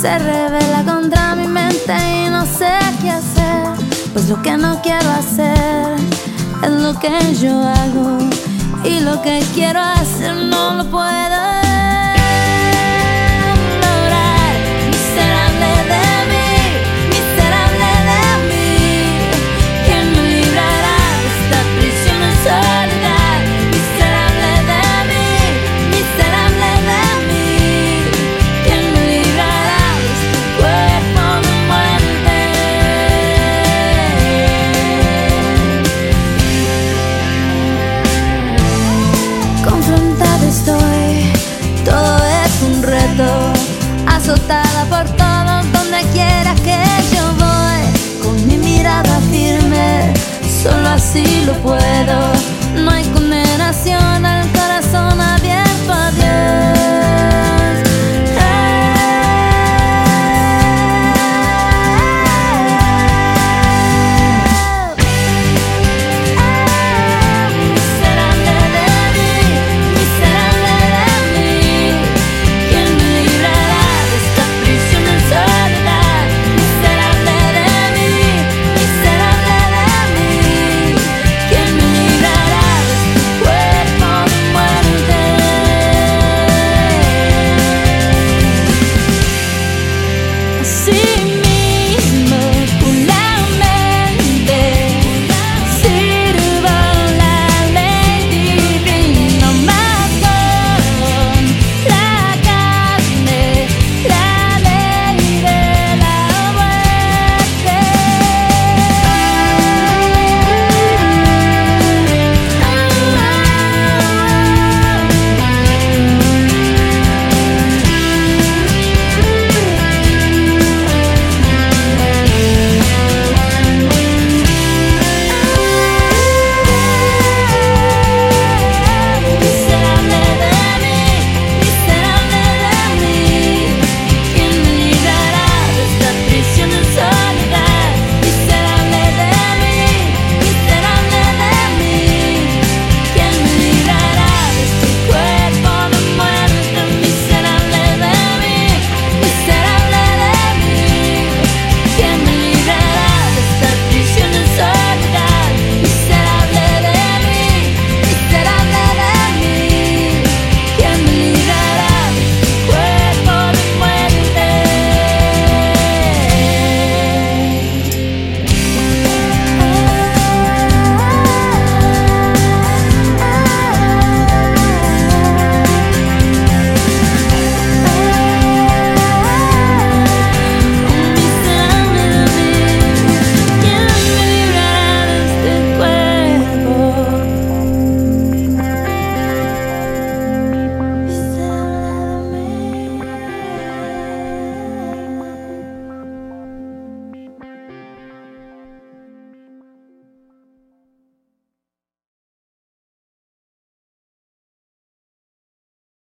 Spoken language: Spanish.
se revela contra mi mente y no sé qué hacer. Pues lo que no quiero hacer es lo que yo hago y lo que quiero hacer no lo puedo. Azotada por todos donde quiera que yo voy, con mi mirada firme, solo así lo puedo.